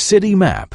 City Map.